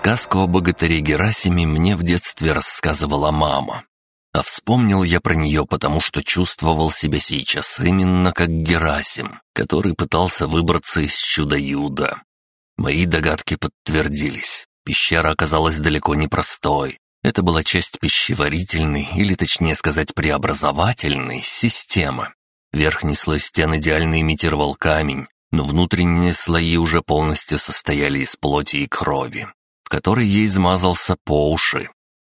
Сказку о богатыре Герасиме мне в детстве рассказывала мама. А вспомнил я про нее, потому что чувствовал себя сейчас именно как Герасим, который пытался выбраться из чудо-юда. Мои догадки подтвердились. Пещера оказалась далеко не простой. Это была часть пищеварительной, или точнее сказать преобразовательной, системы. Верхний слой стен идеально имитировал камень, но внутренние слои уже полностью состояли из плоти и крови, которой я измазался по уши.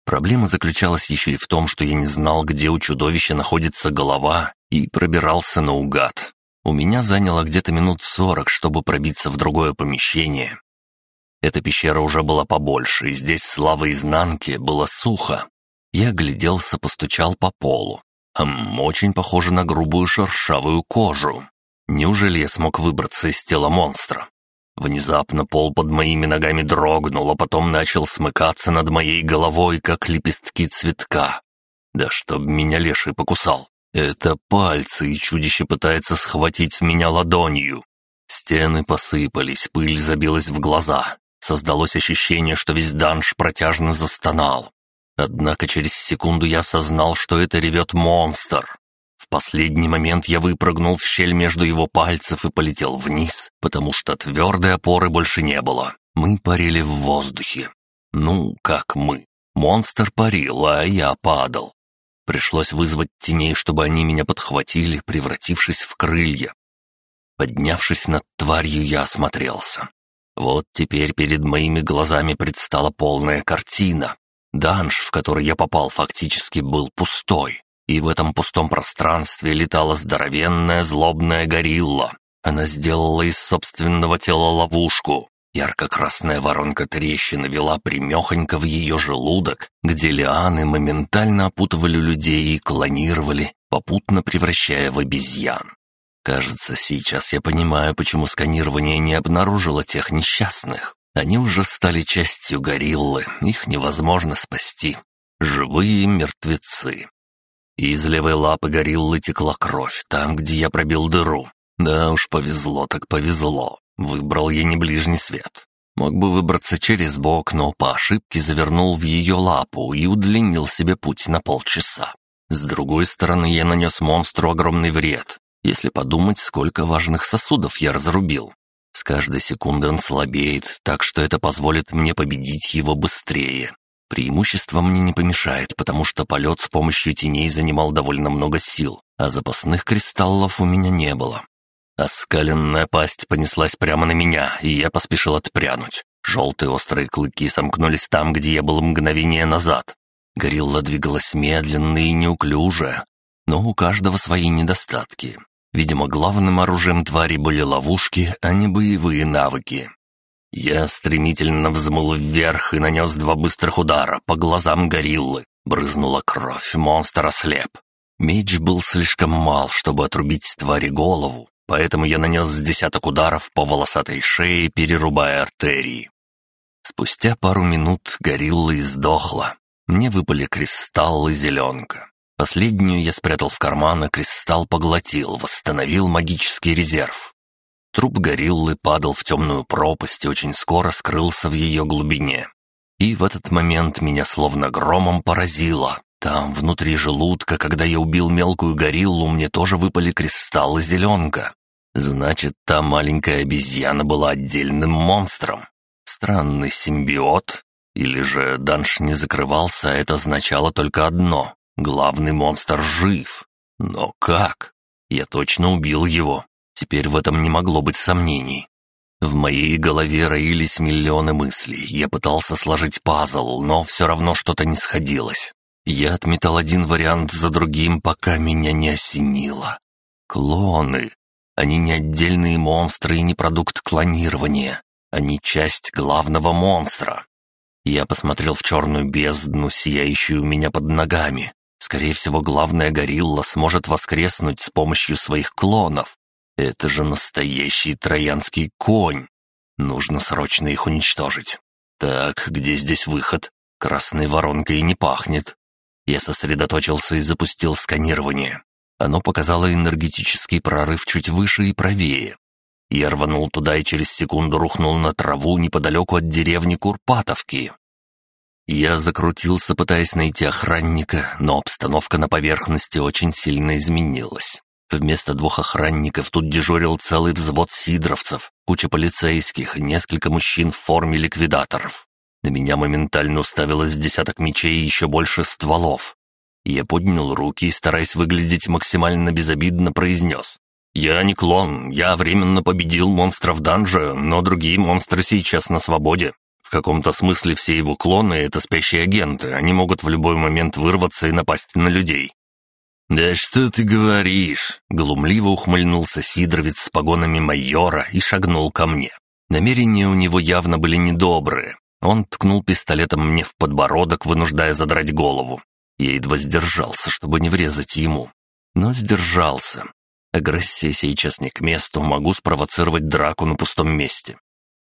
Проблема заключалась еще и в том, что я не знал, где у чудовища находится голова, и пробирался наугад. У меня заняло где-то минут сорок, чтобы пробиться в другое помещение. Эта пещера уже была побольше, и здесь слава изнанки было сухо. Я огляделся, постучал по полу. Хм, очень похоже на грубую шершавую кожу. Неужели я смог выбраться из тела монстра? Внезапно пол под моими ногами дрогнул, а потом начал смыкаться над моей головой, как лепестки цветка. Да чтоб меня леший покусал. Это пальцы, и чудище пытается схватить меня ладонью. Стены посыпались, пыль забилась в глаза. Создалось ощущение, что весь данж протяжно застонал. Однако через секунду я осознал, что это ревет монстр. Последний момент я выпрыгнул в щель между его пальцев и полетел вниз, потому что твердой опоры больше не было. Мы парили в воздухе. Ну, как мы. Монстр парил, а я падал. Пришлось вызвать теней, чтобы они меня подхватили, превратившись в крылья. Поднявшись над тварью, я осмотрелся. Вот теперь перед моими глазами предстала полная картина. Данж, в который я попал, фактически был пустой. И в этом пустом пространстве летала здоровенная злобная горилла. Она сделала из собственного тела ловушку. Ярко-красная воронка трещины вела примехонько в ее желудок, где лианы моментально опутывали людей и клонировали, попутно превращая в обезьян. Кажется, сейчас я понимаю, почему сканирование не обнаружило тех несчастных. Они уже стали частью гориллы, их невозможно спасти. Живые мертвецы. Из левой лапы гориллы текла кровь, там, где я пробил дыру. Да уж, повезло так повезло. Выбрал я не ближний свет. Мог бы выбраться через бок, но по ошибке завернул в ее лапу и удлинил себе путь на полчаса. С другой стороны, я нанес монстру огромный вред. Если подумать, сколько важных сосудов я разрубил. С каждой секунды он слабеет, так что это позволит мне победить его быстрее. Преимущество мне не помешает, потому что полет с помощью теней занимал довольно много сил, а запасных кристаллов у меня не было. Оскаленная пасть понеслась прямо на меня, и я поспешил отпрянуть. Желтые острые клыки сомкнулись там, где я был мгновение назад. Горилла двигалась медленно и неуклюже, но у каждого свои недостатки. Видимо, главным оружием твари были ловушки, а не боевые навыки. Я стремительно взмыл вверх и нанес два быстрых удара по глазам гориллы. Брызнула кровь, монстр ослеп. Меч был слишком мал, чтобы отрубить твари голову, поэтому я нанес десяток ударов по волосатой шее, перерубая артерии. Спустя пару минут горилла издохла. Мне выпали кристалл и зеленка. Последнюю я спрятал в карман, а кристалл поглотил, восстановил магический резерв. Труп гориллы падал в темную пропасть и очень скоро скрылся в ее глубине. И в этот момент меня словно громом поразило. Там, внутри желудка, когда я убил мелкую гориллу, мне тоже выпали кристаллы зеленка. Значит, та маленькая обезьяна была отдельным монстром. Странный симбиот. Или же данж не закрывался, а это означало только одно Главный монстр жив. Но как? Я точно убил его. Теперь в этом не могло быть сомнений. В моей голове роились миллионы мыслей. Я пытался сложить пазл, но все равно что-то не сходилось. Я отметал один вариант за другим, пока меня не осенило. Клоны. Они не отдельные монстры и не продукт клонирования. Они часть главного монстра. Я посмотрел в черную бездну, сияющую у меня под ногами. Скорее всего, главная горилла сможет воскреснуть с помощью своих клонов. Это же настоящий троянский конь. Нужно срочно их уничтожить. Так, где здесь выход? Красной воронкой не пахнет. Я сосредоточился и запустил сканирование. Оно показало энергетический прорыв чуть выше и правее. Я рванул туда и через секунду рухнул на траву неподалеку от деревни Курпатовки. Я закрутился, пытаясь найти охранника, но обстановка на поверхности очень сильно изменилась. Вместо двух охранников тут дежурил целый взвод сидровцев, куча полицейских и несколько мужчин в форме ликвидаторов. На меня моментально уставилось десяток мечей и еще больше стволов. Я поднял руки и, стараясь выглядеть максимально безобидно, произнес. «Я не клон, я временно победил монстров данжа, но другие монстры сейчас на свободе. В каком-то смысле все его клоны — это спящие агенты, они могут в любой момент вырваться и напасть на людей». «Да что ты говоришь?» — глумливо ухмыльнулся Сидоровец с погонами майора и шагнул ко мне. Намерения у него явно были недобрые. Он ткнул пистолетом мне в подбородок, вынуждая задрать голову. Я едва сдержался, чтобы не врезать ему. Но сдержался. Агрессия сейчас не к месту, могу спровоцировать драку на пустом месте.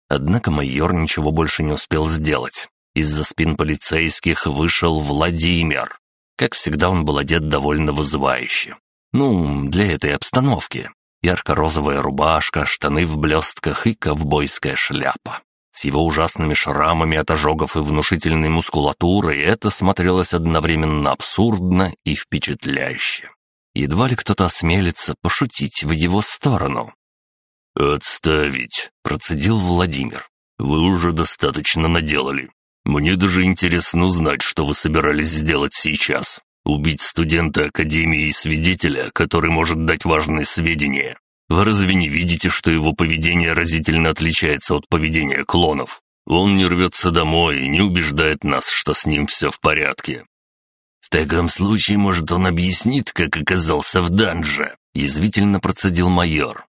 Однако майор ничего больше не успел сделать. Из-за спин полицейских вышел Владимир. Как всегда, он был одет довольно вызывающе. Ну, для этой обстановки. Ярко-розовая рубашка, штаны в блестках и ковбойская шляпа. С его ужасными шрамами от ожогов и внушительной мускулатурой это смотрелось одновременно абсурдно и впечатляюще. Едва ли кто-то осмелится пошутить в его сторону. «Отставить», — процедил Владимир. «Вы уже достаточно наделали. Мне даже интересно узнать, что вы собирались сделать сейчас. Убить студента Академии и свидетеля, который может дать важные сведения. Вы разве не видите, что его поведение разительно отличается от поведения клонов? Он не рвется домой и не убеждает нас, что с ним все в порядке. В таком случае, может, он объяснит, как оказался в данже?» — язвительно процедил майор.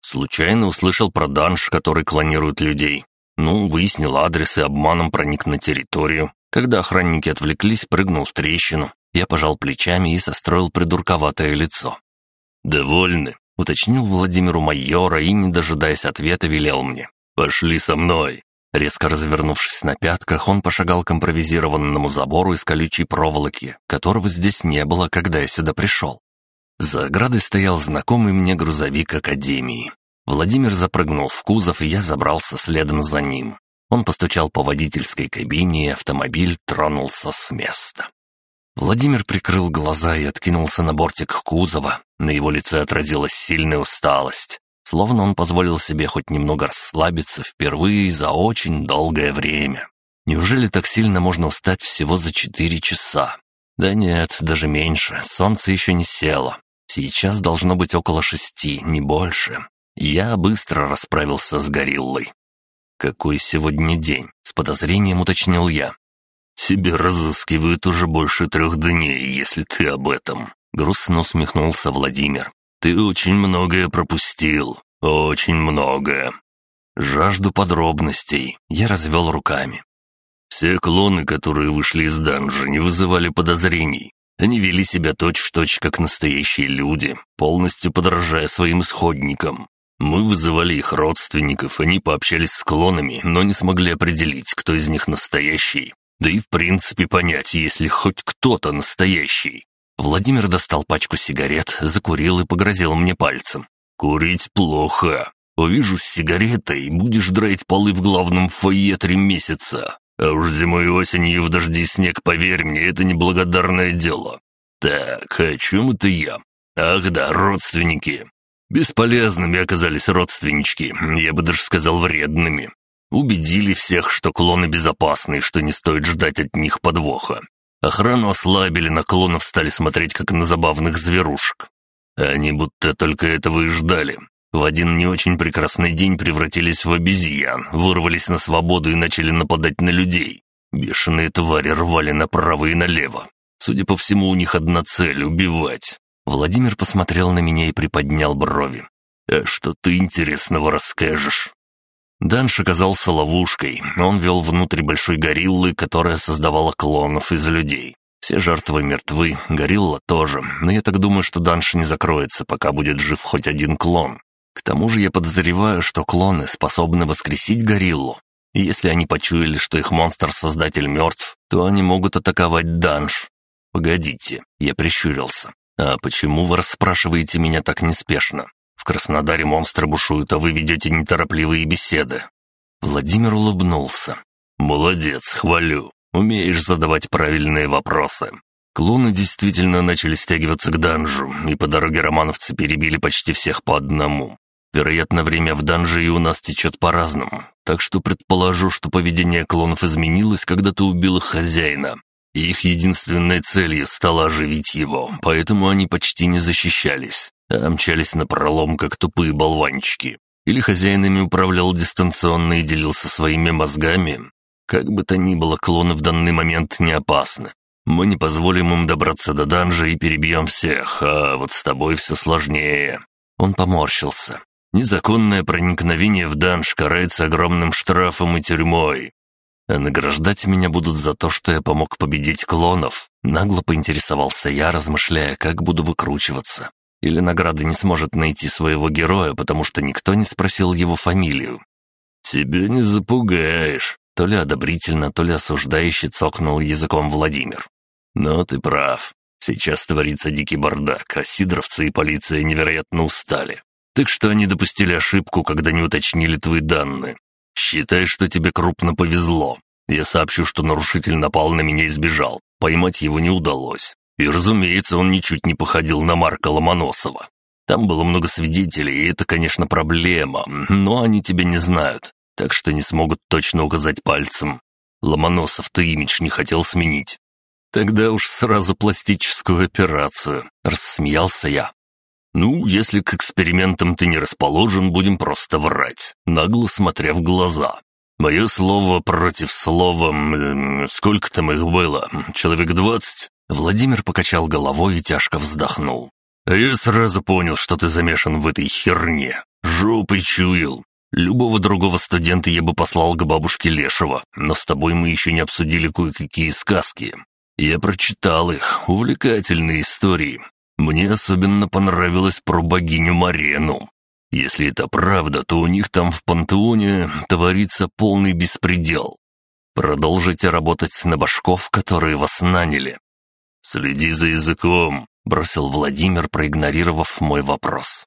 Случайно услышал про данж, который клонирует людей. Ну, выяснил адрес и обманом проник на территорию. Когда охранники отвлеклись, прыгнул в трещину. Я пожал плечами и состроил придурковатое лицо. «Довольны?» — уточнил Владимиру майора и, не дожидаясь ответа, велел мне. «Пошли со мной». Резко развернувшись на пятках, он пошагал к импровизированному забору из колючей проволоки, которого здесь не было, когда я сюда пришел. За оградой стоял знакомый мне грузовик Академии. Владимир запрыгнул в кузов, и я забрался следом за ним. Он постучал по водительской кабине, и автомобиль тронулся с места. Владимир прикрыл глаза и откинулся на бортик кузова. На его лице отразилась сильная усталость. Словно он позволил себе хоть немного расслабиться впервые за очень долгое время. Неужели так сильно можно устать всего за четыре часа? Да нет, даже меньше. Солнце еще не село. Сейчас должно быть около шести, не больше. Я быстро расправился с гориллой. «Какой сегодня день?» — с подозрением уточнил я. «Тебе разыскивают уже больше трех дней, если ты об этом», — грустно усмехнулся Владимир. «Ты очень многое пропустил, очень многое». Жажду подробностей. Я развел руками. Все клоны, которые вышли из данжа, не вызывали подозрений. Они вели себя точь-в-точь, точь, как настоящие люди, полностью подражая своим исходникам. Мы вызывали их родственников, они пообщались с клонами, но не смогли определить, кто из них настоящий. Да и в принципе понять, если хоть кто-то настоящий. Владимир достал пачку сигарет, закурил и погрозил мне пальцем. «Курить плохо. Увижу с сигаретой, будешь драить полы в главном фойе три месяца. А уж зимой и осенью в дожди снег, поверь мне, это неблагодарное дело. Так, о чем это я? Ах да, родственники. Бесполезными оказались родственнички, я бы даже сказал вредными. Убедили всех, что клоны безопасны и что не стоит ждать от них подвоха. Охрану ослабили, на клонов стали смотреть как на забавных зверушек. Они будто только этого и ждали. В один не очень прекрасный день превратились в обезьян, вырвались на свободу и начали нападать на людей. Бешеные твари рвали направо и налево. Судя по всему, у них одна цель — убивать. Владимир посмотрел на меня и приподнял брови. «А что ты интересного расскажешь?» Данш оказался ловушкой. Он вел внутрь большой гориллы, которая создавала клонов из людей. Все жертвы мертвы, горилла тоже, но я так думаю, что Данш не закроется, пока будет жив хоть один клон. К тому же я подозреваю, что клоны способны воскресить гориллу. И если они почуяли, что их монстр-создатель мертв, то они могут атаковать Данш. Погодите, я прищурился. «А почему вы расспрашиваете меня так неспешно? В Краснодаре монстры бушуют, а вы ведете неторопливые беседы». Владимир улыбнулся. «Молодец, хвалю. Умеешь задавать правильные вопросы. Клоны действительно начали стягиваться к данжу, и по дороге романовцы перебили почти всех по одному. Вероятно, время в данже и у нас течет по-разному, так что предположу, что поведение клонов изменилось, когда ты убил их хозяина. Их единственной целью стало оживить его, поэтому они почти не защищались, а мчались на пролом, как тупые болванчики. Или хозяинами управлял дистанционно и делился своими мозгами. Как бы то ни было, клоны в данный момент не опасны. Мы не позволим им добраться до данжа и перебьем всех, а вот с тобой все сложнее». Он поморщился. «Незаконное проникновение в данж карается огромным штрафом и тюрьмой. А награждать меня будут за то, что я помог победить клонов». Нагло поинтересовался я, размышляя, как буду выкручиваться. Или награда не сможет найти своего героя, потому что никто не спросил его фамилию. «Тебя не запугаешь», — то ли одобрительно, то ли осуждающе цокнул языком Владимир. «Но ты прав. Сейчас творится дикий бардак, а сидоровцы и полиция невероятно устали. Так что они допустили ошибку, когда не уточнили твои данные. Считай, что тебе крупно повезло. Я сообщу, что нарушитель напал на меня и сбежал. Поймать его не удалось. И, разумеется, он ничуть не походил на Марка Ломоносова. Там было много свидетелей, и это, конечно, проблема, но они тебя не знают, так что не смогут точно указать пальцем. Ломоносов ты имидж не хотел сменить. «Тогда уж сразу пластическую операцию», — рассмеялся я. «Ну, если к экспериментам ты не расположен, будем просто врать, нагло смотря в глаза. Мое слово против слова... Сколько там их было? Человек двадцать?» Владимир покачал головой и тяжко вздохнул. «Я сразу понял, что ты замешан в этой херне. Жопой чуял. Любого другого студента я бы послал к бабушке Лешего, но с тобой мы еще не обсудили кое-какие сказки. Я прочитал их, увлекательные истории. Мне особенно понравилось про богиню Марену. Если это правда, то у них там в пантеоне творится полный беспредел. Продолжите работать на башков, которые вас наняли. «Следи за языком», — бросил Владимир, проигнорировав мой вопрос.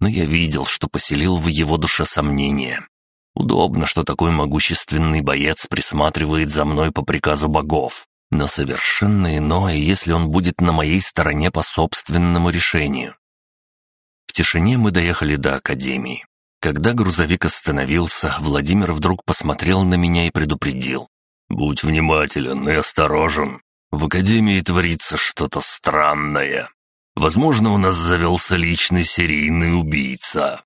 Но я видел, что поселил в его душе сомнения. Удобно, что такой могущественный боец присматривает за мной по приказу богов но совершенно иное, если он будет на моей стороне по собственному решению. В тишине мы доехали до академии. Когда грузовик остановился, Владимир вдруг посмотрел на меня и предупредил. «Будь внимателен и осторожен. В академии творится что-то странное. Возможно, у нас завелся личный серийный убийца».